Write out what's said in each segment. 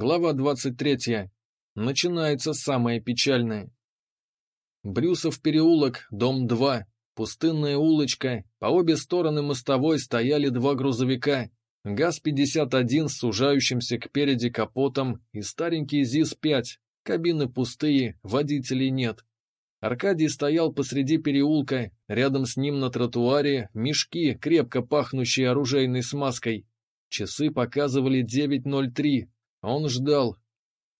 Глава 23. Начинается самое печальное. Брюсов переулок, дом 2. Пустынная улочка. По обе стороны мостовой стояли два грузовика. ГАЗ-51 с сужающимся кпереди капотом и старенький ЗИС-5. Кабины пустые, водителей нет. Аркадий стоял посреди переулка, рядом с ним на тротуаре мешки, крепко пахнущие оружейной смазкой. Часы показывали 9.03. Он ждал.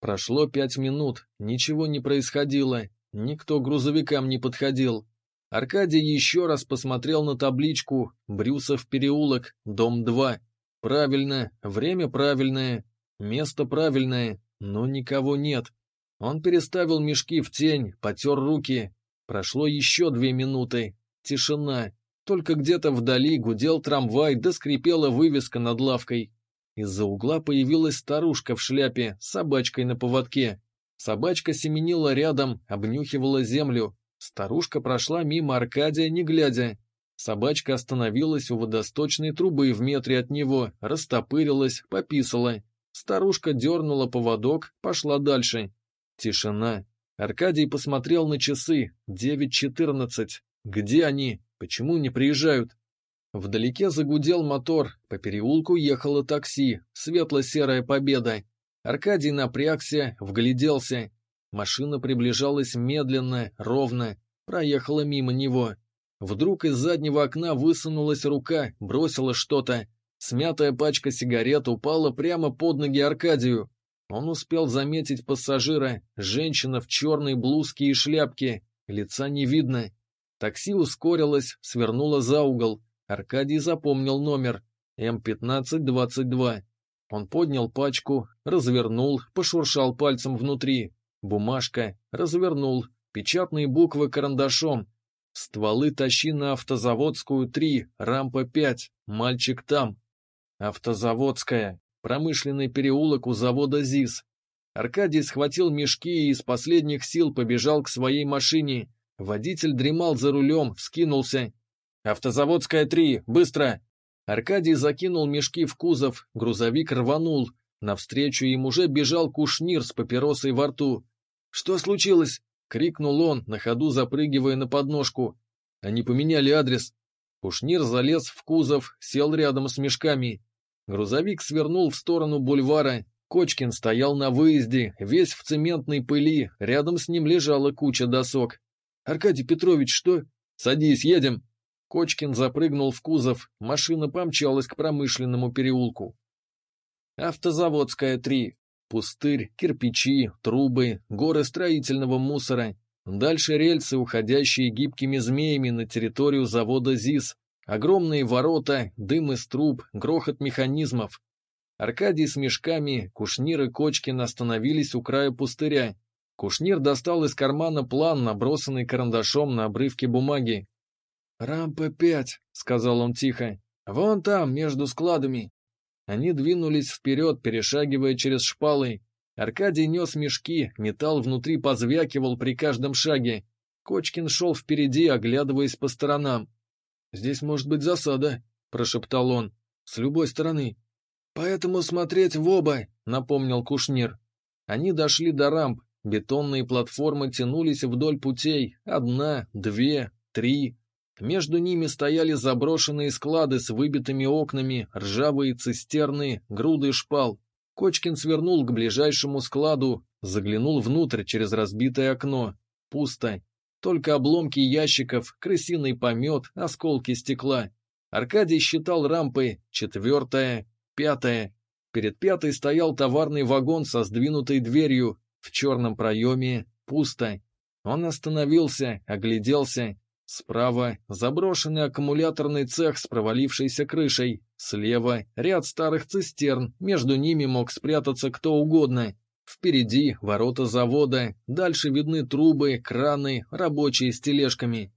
Прошло пять минут, ничего не происходило, никто к грузовикам не подходил. Аркадий еще раз посмотрел на табличку «Брюсов переулок, дом 2». Правильно, время правильное, место правильное, но никого нет. Он переставил мешки в тень, потер руки. Прошло еще две минуты. Тишина. Только где-то вдали гудел трамвай, да скрипела вывеска над лавкой. Из-за угла появилась старушка в шляпе с собачкой на поводке. Собачка семенила рядом, обнюхивала землю. Старушка прошла мимо Аркадия, не глядя. Собачка остановилась у водосточной трубы в метре от него, растопырилась, пописала. Старушка дернула поводок, пошла дальше. Тишина. Аркадий посмотрел на часы. Девять четырнадцать. Где они? Почему не приезжают? Вдалеке загудел мотор. По переулку ехало такси. Светло-серая победа. Аркадий напрягся, вгляделся. Машина приближалась медленно, ровно. Проехала мимо него. Вдруг из заднего окна высунулась рука, бросила что-то. Смятая пачка сигарет упала прямо под ноги Аркадию. Он успел заметить пассажира, женщина в черной блузке и шляпке, лица не видно. Такси ускорилось, свернуло за угол. Аркадий запомнил номер М1522. Он поднял пачку, развернул, пошуршал пальцем внутри. Бумажка, развернул, печатные буквы карандашом. Стволы тащи на автозаводскую 3, рампа 5, мальчик там. Автозаводская, Промышленный переулок у завода ЗИС. Аркадий схватил мешки и из последних сил побежал к своей машине. Водитель дремал за рулем, вскинулся. «Автозаводская 3, быстро!» Аркадий закинул мешки в кузов, грузовик рванул. Навстречу им уже бежал кушнир с папиросой во рту. «Что случилось?» — крикнул он, на ходу запрыгивая на подножку. Они поменяли адрес. Кушнир залез в кузов, сел рядом с мешками. Грузовик свернул в сторону бульвара. Кочкин стоял на выезде, весь в цементной пыли, рядом с ним лежала куча досок. «Аркадий Петрович, что?» «Садись, едем!» Кочкин запрыгнул в кузов, машина помчалась к промышленному переулку. Автозаводская 3. Пустырь, кирпичи, трубы, горы строительного мусора. Дальше рельсы, уходящие гибкими змеями на территорию завода ЗИС, Огромные ворота, дым из труб, грохот механизмов. Аркадий с мешками, Кушнир и Кочкин остановились у края пустыря. Кушнир достал из кармана план, набросанный карандашом на обрывке бумаги. «Рампа пять», — сказал он тихо. «Вон там, между складами». Они двинулись вперед, перешагивая через шпалы. Аркадий нес мешки, металл внутри позвякивал при каждом шаге. Кочкин шел впереди, оглядываясь по сторонам. «Здесь может быть засада», — прошептал он, — «с любой стороны». «Поэтому смотреть в оба», — напомнил Кушнир. Они дошли до рамп, бетонные платформы тянулись вдоль путей, одна, две, три. Между ними стояли заброшенные склады с выбитыми окнами, ржавые цистерны, груды шпал. Кочкин свернул к ближайшему складу, заглянул внутрь через разбитое окно. Пусто. Только обломки ящиков, крысиный помет, осколки стекла. Аркадий считал рампы четвертая, пятая. Перед пятой стоял товарный вагон со сдвинутой дверью. В черном проеме пусто. Он остановился, огляделся. Справа заброшенный аккумуляторный цех с провалившейся крышей. Слева ряд старых цистерн, между ними мог спрятаться кто угодно. Впереди ворота завода, дальше видны трубы, краны, рабочие с тележками.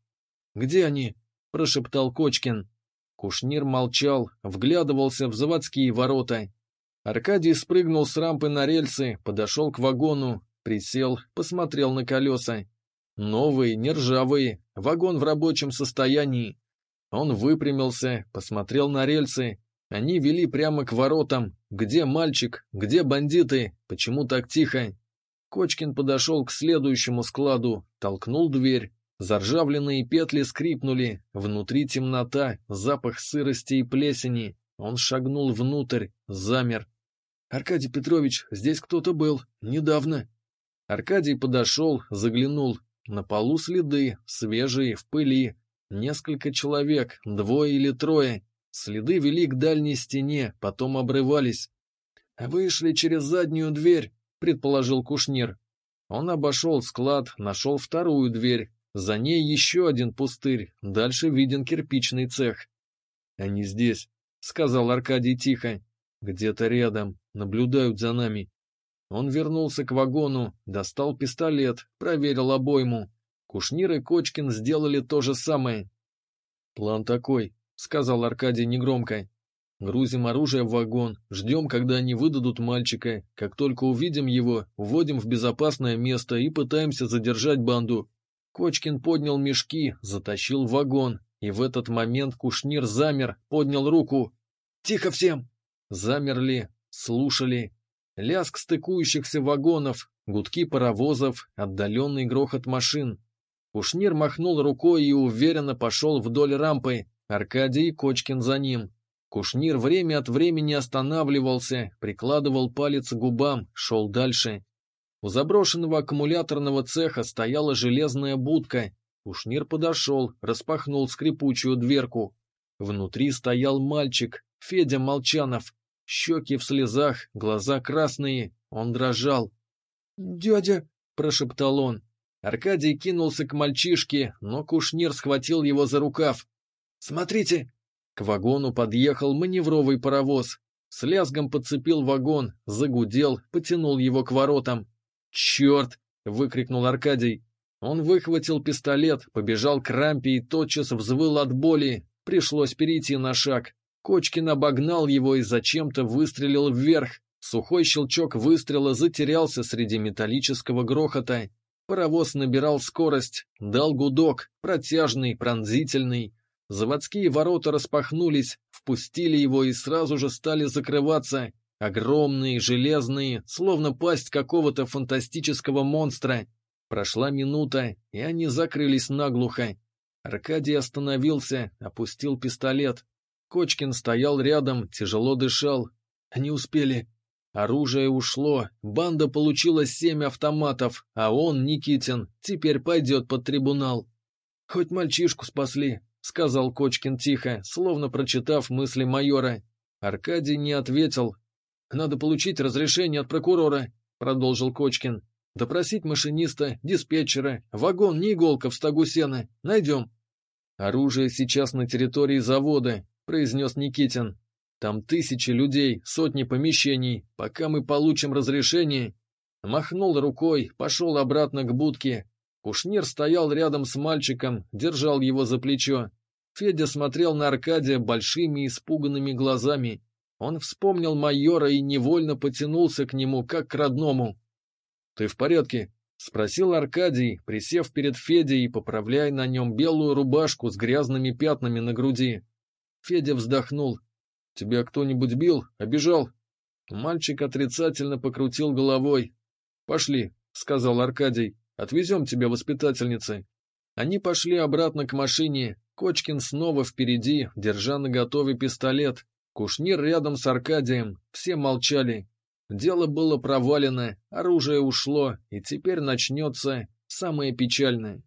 «Где они?» – прошептал Кочкин. Кушнир молчал, вглядывался в заводские ворота. Аркадий спрыгнул с рампы на рельсы, подошел к вагону, присел, посмотрел на колеса. Новые, нержавые, вагон в рабочем состоянии. Он выпрямился, посмотрел на рельсы. Они вели прямо к воротам. Где мальчик? Где бандиты? Почему так тихо? Кочкин подошел к следующему складу, толкнул дверь. Заржавленные петли скрипнули. Внутри темнота, запах сырости и плесени. Он шагнул внутрь, замер. «Аркадий Петрович, здесь кто-то был. Недавно». Аркадий подошел, заглянул. На полу следы, свежие, в пыли. Несколько человек, двое или трое. Следы вели к дальней стене, потом обрывались. «Вышли через заднюю дверь», — предположил Кушнир. Он обошел склад, нашел вторую дверь. За ней еще один пустырь, дальше виден кирпичный цех. «Они здесь», — сказал Аркадий тихо. «Где-то рядом, наблюдают за нами». Он вернулся к вагону, достал пистолет, проверил обойму. Кушнир и Кочкин сделали то же самое. «План такой», — сказал Аркадий негромко. «Грузим оружие в вагон, ждем, когда они выдадут мальчика. Как только увидим его, вводим в безопасное место и пытаемся задержать банду». Кочкин поднял мешки, затащил вагон, и в этот момент Кушнир замер, поднял руку. «Тихо всем!» Замерли, слушали. Лязг стыкующихся вагонов, гудки паровозов, отдаленный грохот машин. Кушнир махнул рукой и уверенно пошел вдоль рампы, Аркадий и Кочкин за ним. Кушнир время от времени останавливался, прикладывал палец к губам, шел дальше. У заброшенного аккумуляторного цеха стояла железная будка. Кушнир подошел, распахнул скрипучую дверку. Внутри стоял мальчик, Федя Молчанов. Щеки в слезах, глаза красные, он дрожал. «Дядя!» – прошептал он. Аркадий кинулся к мальчишке, но Кушнир схватил его за рукав. «Смотрите!» К вагону подъехал маневровый паровоз. С лязгом подцепил вагон, загудел, потянул его к воротам. «Черт!» — выкрикнул Аркадий. Он выхватил пистолет, побежал к рампе и тотчас взвыл от боли. Пришлось перейти на шаг. Кочкин обогнал его и зачем-то выстрелил вверх. Сухой щелчок выстрела затерялся среди металлического грохота. Паровоз набирал скорость, дал гудок, протяжный, пронзительный. Заводские ворота распахнулись, впустили его и сразу же стали закрываться. Огромные, железные, словно пасть какого-то фантастического монстра. Прошла минута, и они закрылись наглухо. Аркадий остановился, опустил пистолет. Кочкин стоял рядом, тяжело дышал. Они успели. Оружие ушло, банда получила семь автоматов, а он, Никитин, теперь пойдет под трибунал. Хоть мальчишку спасли, — сказал Кочкин тихо, словно прочитав мысли майора. Аркадий не ответил. «Надо получить разрешение от прокурора», — продолжил Кочкин. «Допросить машиниста, диспетчера, вагон не иголка в стогу сена. Найдем». «Оружие сейчас на территории завода», — произнес Никитин. «Там тысячи людей, сотни помещений. Пока мы получим разрешение...» Махнул рукой, пошел обратно к будке, Кушнир стоял рядом с мальчиком, держал его за плечо. Федя смотрел на Аркадия большими испуганными глазами. Он вспомнил майора и невольно потянулся к нему, как к родному. — Ты в порядке? — спросил Аркадий, присев перед Федей и поправляя на нем белую рубашку с грязными пятнами на груди. Федя вздохнул. — Тебя кто-нибудь бил? Обижал? Мальчик отрицательно покрутил головой. — Пошли, — сказал Аркадий. Отвезем тебя, воспитательницы». Они пошли обратно к машине. Кочкин снова впереди, держа на готове пистолет. Кушнир рядом с Аркадием. Все молчали. Дело было провалено, оружие ушло, и теперь начнется самое печальное.